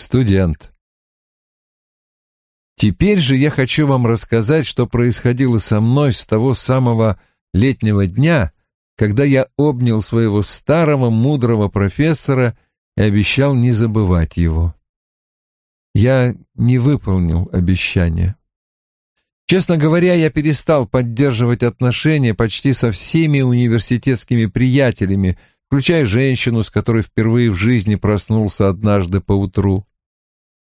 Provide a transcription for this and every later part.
Студент. Теперь же я хочу вам рассказать, что происходило со мной с того самого летнего дня, когда я обнял своего старого мудрого профессора и обещал не забывать его. Я не выполнил обещания. Честно говоря, я перестал поддерживать отношения почти со всеми университетскими приятелями, включая женщину, с которой впервые в жизни проснулся однажды поутру.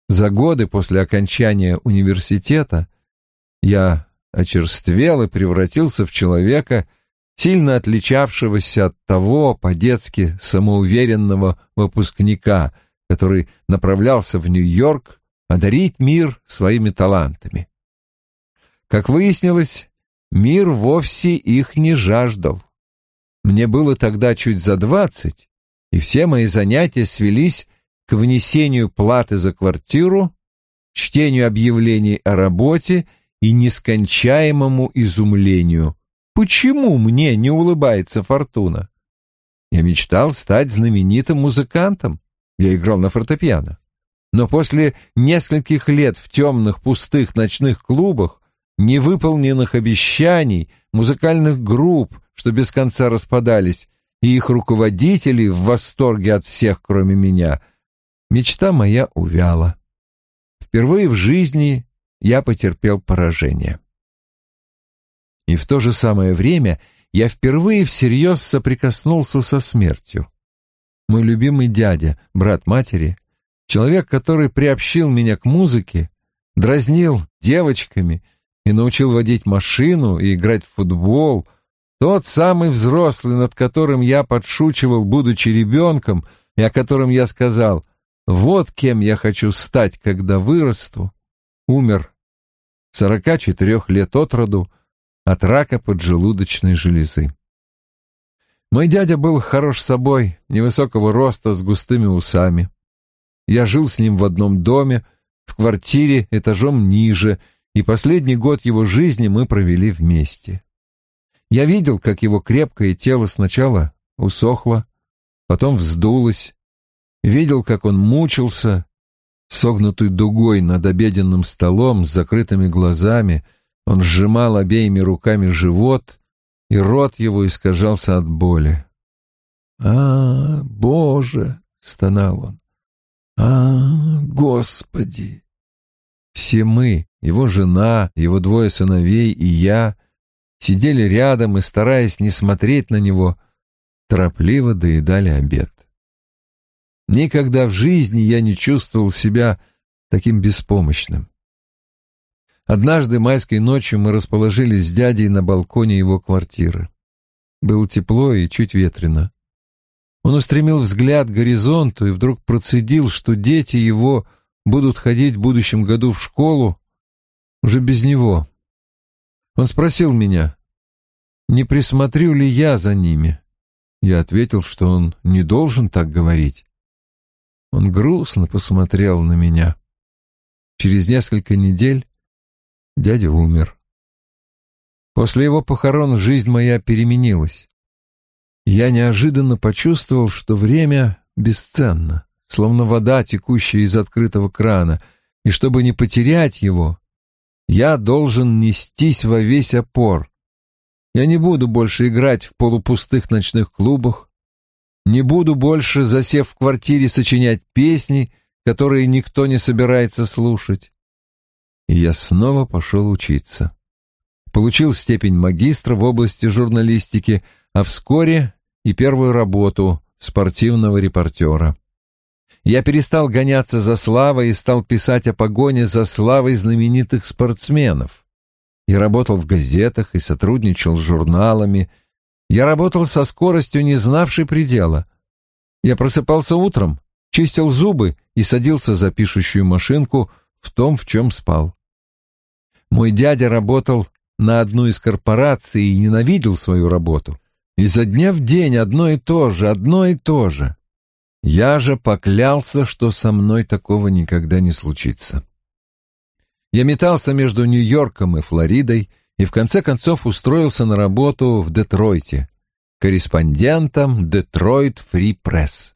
За годы после окончания университета я очерствел и превратился в человека, сильно отличавшегося от того по-детски самоуверенного выпускника, который направлялся в Нью-Йорк одарить мир своими талантами. Как выяснилось, мир вовсе их не жаждал. Мне было тогда чуть за двадцать, и все мои занятия свелись к внесению платы за квартиру, чтению объявлений о работе и нескончаемому изумлению. Почему мне не улыбается фортуна? Я мечтал стать знаменитым музыкантом. Я играл на фортепиано. Но после нескольких лет в темных пустых ночных клубах, невыполненных обещаний, музыкальных групп, что без конца распадались, и их руководителей в восторге от всех, кроме меня, Мечта моя увяла. Впервые в жизни я потерпел поражение. И в то же самое время я впервые всерьез соприкоснулся со смертью. Мой любимый дядя, брат матери, человек, который приобщил меня к музыке, дразнил девочками и научил водить машину и играть в футбол, тот самый взрослый, над которым я подшучивал, будучи ребенком, и о котором я сказал вот кем я хочу стать, когда вырасту, умер 44 лет от роду от рака поджелудочной железы. Мой дядя был хорош собой, невысокого роста, с густыми усами. Я жил с ним в одном доме, в квартире этажом ниже, и последний год его жизни мы провели вместе. Я видел, как его крепкое тело сначала усохло, потом вздулось, видел, как он мучился, согнутый дугой над обеденным столом с закрытыми глазами, он сжимал обеими руками живот, и рот его искажался от боли. «А, Боже!» — стонал он. «А, Господи!» Все мы, его жена, его двое сыновей и я, сидели рядом и, стараясь не смотреть на него, торопливо доедали обед. Никогда в жизни я не чувствовал себя таким беспомощным. Однажды майской ночью мы расположились с дядей на балконе его квартиры. Было тепло и чуть ветрено. Он устремил взгляд к горизонту и вдруг процедил, что дети его будут ходить в будущем году в школу уже без него. Он спросил меня, не присмотрю ли я за ними. Я ответил, что он не должен так говорить. Он грустно посмотрел на меня. Через несколько недель дядя умер. После его похорон жизнь моя переменилась. Я неожиданно почувствовал, что время бесценно, словно вода, текущая из открытого крана, и чтобы не потерять его, я должен нестись во весь опор. Я не буду больше играть в полупустых ночных клубах, не буду больше, засев в квартире, сочинять песни, которые никто не собирается слушать. И я снова пошел учиться. Получил степень магистра в области журналистики, а вскоре и первую работу спортивного репортера. Я перестал гоняться за славой и стал писать о погоне за славой знаменитых спортсменов. Я работал в газетах и сотрудничал с журналами, я работал со скоростью, не знавшей предела. Я просыпался утром, чистил зубы и садился за пишущую машинку в том, в чем спал. Мой дядя работал на одну из корпораций и ненавидел свою работу. Изо дня в день одно и то же, одно и то же. Я же поклялся, что со мной такого никогда не случится. Я метался между Нью-Йорком и Флоридой, и в конце концов устроился на работу в Детройте, корреспондентом Детройт Фри Пресс.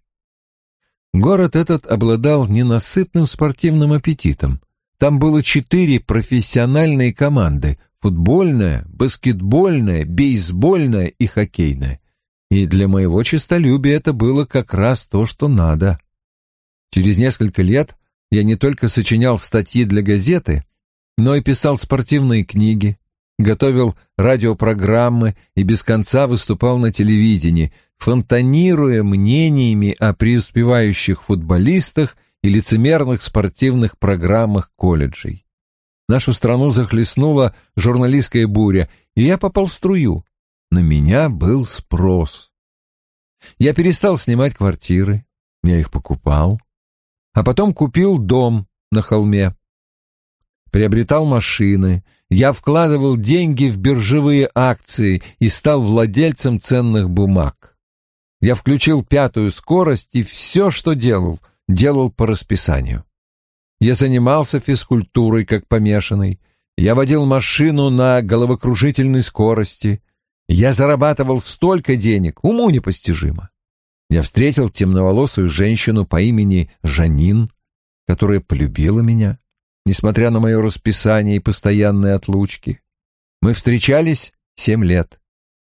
Город этот обладал ненасытным спортивным аппетитом. Там было четыре профессиональные команды — футбольная, баскетбольная, бейсбольная и хоккейная. И для моего честолюбия это было как раз то, что надо. Через несколько лет я не только сочинял статьи для газеты, но и писал спортивные книги, готовил радиопрограммы и без конца выступал на телевидении, фонтанируя мнениями о преуспевающих футболистах и лицемерных спортивных программах колледжей. Нашу страну захлестнула журналистская буря, и я попал в струю. На меня был спрос. Я перестал снимать квартиры, я их покупал, а потом купил дом на холме. Приобретал машины, я вкладывал деньги в биржевые акции и стал владельцем ценных бумаг. Я включил пятую скорость и все, что делал, делал по расписанию. Я занимался физкультурой, как помешанный. Я водил машину на головокружительной скорости. Я зарабатывал столько денег, уму непостижимо. Я встретил темноволосую женщину по имени Жанин, которая полюбила меня, несмотря на мое расписание и постоянные отлучки. Мы встречались семь лет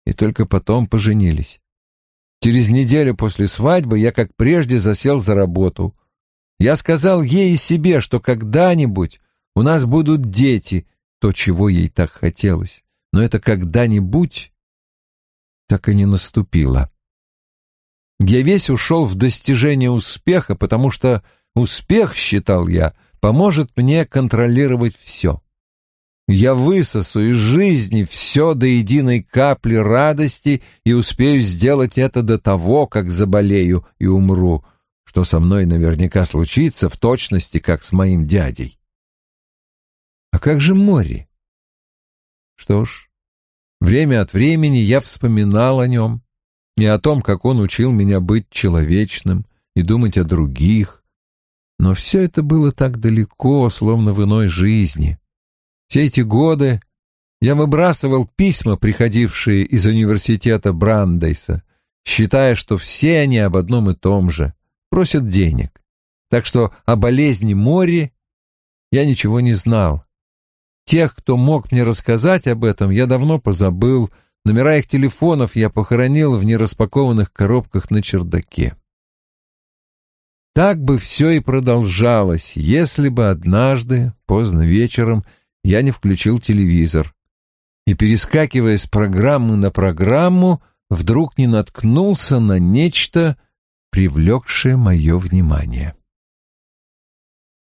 и только потом поженились. Через неделю после свадьбы я, как прежде, засел за работу. Я сказал ей и себе, что когда-нибудь у нас будут дети, то, чего ей так хотелось. Но это когда-нибудь так и не наступило. Я весь ушел в достижение успеха, потому что успех, считал я, поможет мне контролировать все. Я высосу из жизни все до единой капли радости и успею сделать это до того, как заболею и умру, что со мной наверняка случится в точности, как с моим дядей. А как же море? Что ж, время от времени я вспоминал о нем, и о том, как он учил меня быть человечным и думать о других. Но все это было так далеко, словно в иной жизни. Все эти годы я выбрасывал письма, приходившие из университета Брандейса, считая, что все они об одном и том же, просят денег. Так что о болезни Мори я ничего не знал. Тех, кто мог мне рассказать об этом, я давно позабыл, Номера их телефонов я похоронил в нераспакованных коробках на чердаке. Так бы все и продолжалось, если бы однажды, поздно вечером, я не включил телевизор и, перескакивая с программы на программу, вдруг не наткнулся на нечто, привлекшее мое внимание.